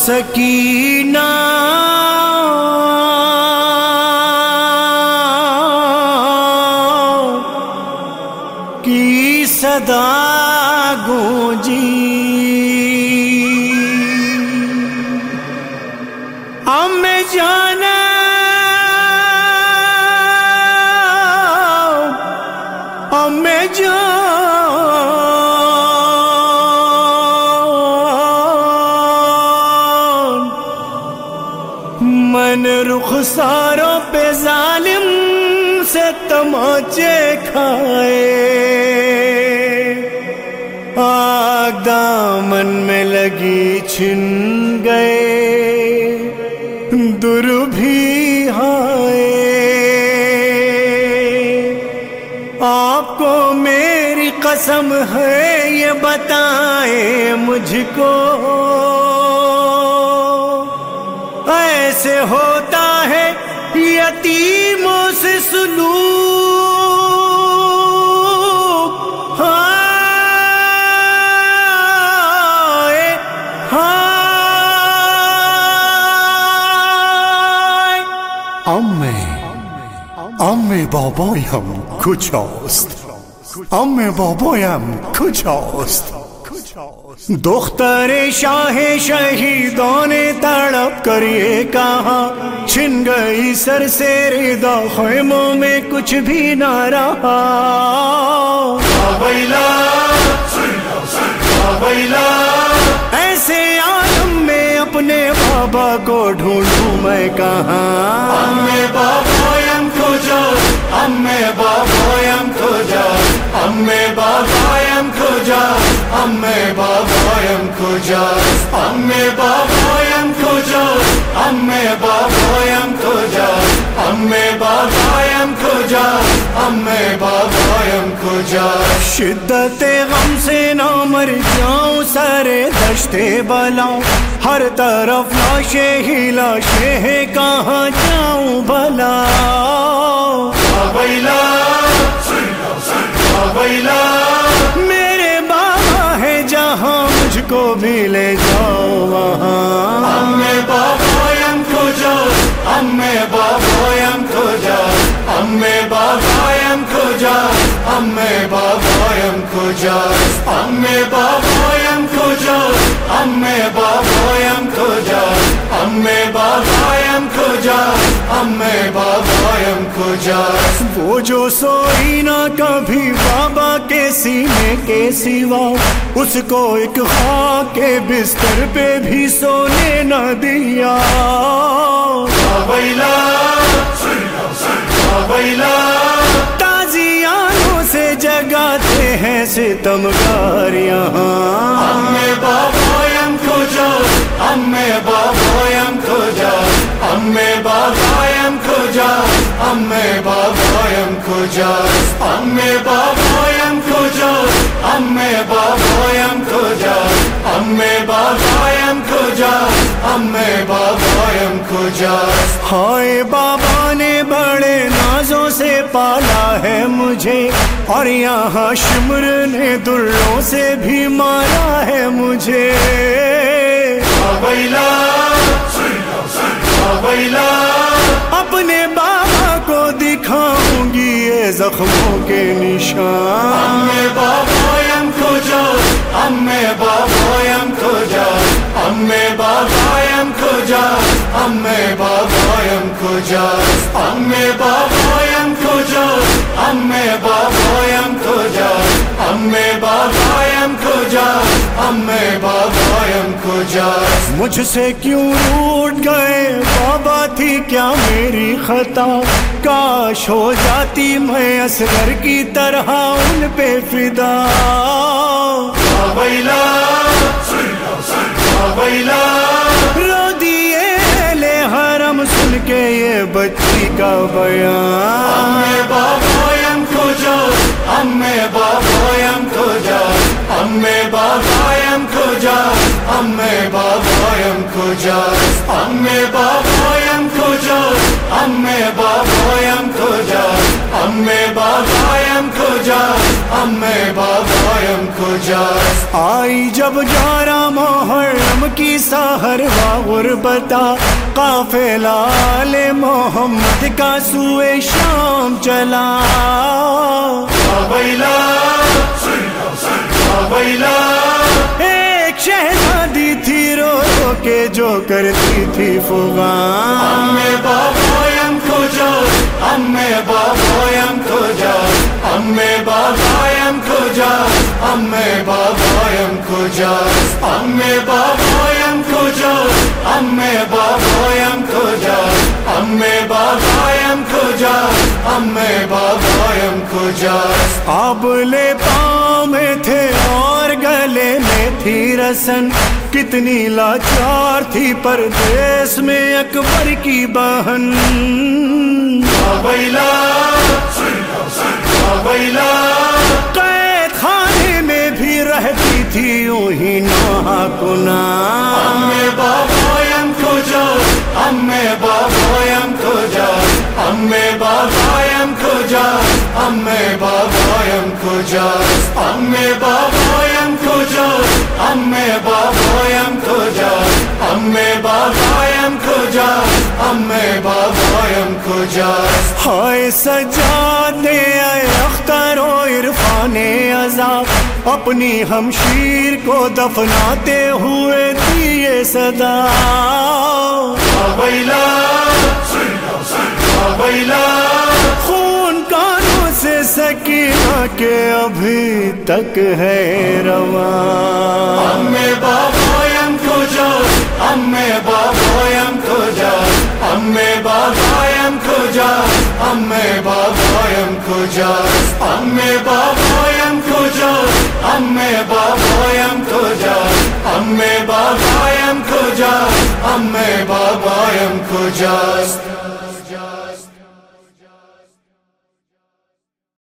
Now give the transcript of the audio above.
سکینہ۔ کی صدا گونجی۔ ہم جانا۔ ہم جان سے تماچے کھائے۔ آگ دامن میں لگی چھن گئے۔ در بھی ہائے آپ کو میری قسم ہے، یہ بتائیں مجھ کو۔ ایسے ہوتا ہے یتیموں سے سلوک۔ Babayam کجاست؟ amme babayam کجاست؟ دختر شاہ شہیدوں نے تڑپ کر یہ کہا چھن گئی سر سے ردا خیموں میں کچھ بھی نہ رہا۔ ایسے عالم میں اپنے بابا کو ڈھونڈوں میں کہاں؟ امی بابایم کجا بابایم کجاست امه بابایم کجاست امه بابایم کجاست امه بابایم کجاست امه بابایم کجاست امه بابایم کجاست شدت غم سے نہ مر جاؤں سارے دشت بلاؤں؟ ہر طرف لاشے ہی لاشیں کہاں جاؤں بلا ہاں بابیلا ہاں بابیلا امی بابایم کجا امی بابایم کجا امی بابایم کجا امی بابایم کجا امی بابایم کجا امی بابایم کجا وہ جو سوئی نہ کبھی بابا کے سینے کے سوا، اس کو ایک خاک کے بستر پہ بھی سونے نہ دیا۔ تازیانوں سے جگاتے ہیں ستمکار یہاں ہم میں کو جو ہم میں کو جا ہم میں بابایم کو جا ہم میں کو جا ہم میں بابایم کو جو ہم میں بابایم کو جا امی بابایم کجا امی بابایم کجا۔ ہائے بابا نے بڑے نازوں سے پالا ہے مجھے، اور یہاں شمر نے دلوں سے بھی مارا ہے مجھے۔ ابیلا اپنے بابا کو دکھاؤں گی یہ زخموں کے نشان۔ بابایم کجا امی بابایم کجا امی بابایم کجا امی بابایم کجا امی بابایم کجا امی بابایم کجا مجھ سے کیوں روٹ گئے؟ بابا تھی کیا میری خطا؟ کاش ہو جاتی میں اصغر کی طرح ان پہ فدا۔ ابیلا ابیلا کا بیان۔ بابویم کو جو امے بابویم کو جا امے بابویم کو جا امے بابویم کو جا امے بابویم کو جو امے بابویم کو جا امے بابا امے بابایم کجا آئی جب گیارہ محرم کی سہر غربتا قافلہ آل محمد کا سوئے شام چلا۔ بابیلا بابیلا ایک شہزادی تھی رو رو کے جو کرتی تھی فغان۔ امے بابایم امے بابایم کجا امے بابایم کجا امے بابایم کجا امے بابایم کجا امے بابایم کجا آبلے پاؤں میں تھے اور گلے میں تھی رسن کتنی لاچار تھی پردیس میں اکبر کی بہن بابیلا ہائے سجادے اے اختر و عرفان عذاب اپنی ہمشیر کو دفناتے ہوئے دیے صدا۔ خون کانوں سے سکینہ کے ابھی تک ہے رواں۔ بابوئم کو جا امے بابوئم کو جا امے بابوئم کو جا امے بابوئم کو جا امے باپ همه بابایم کجاست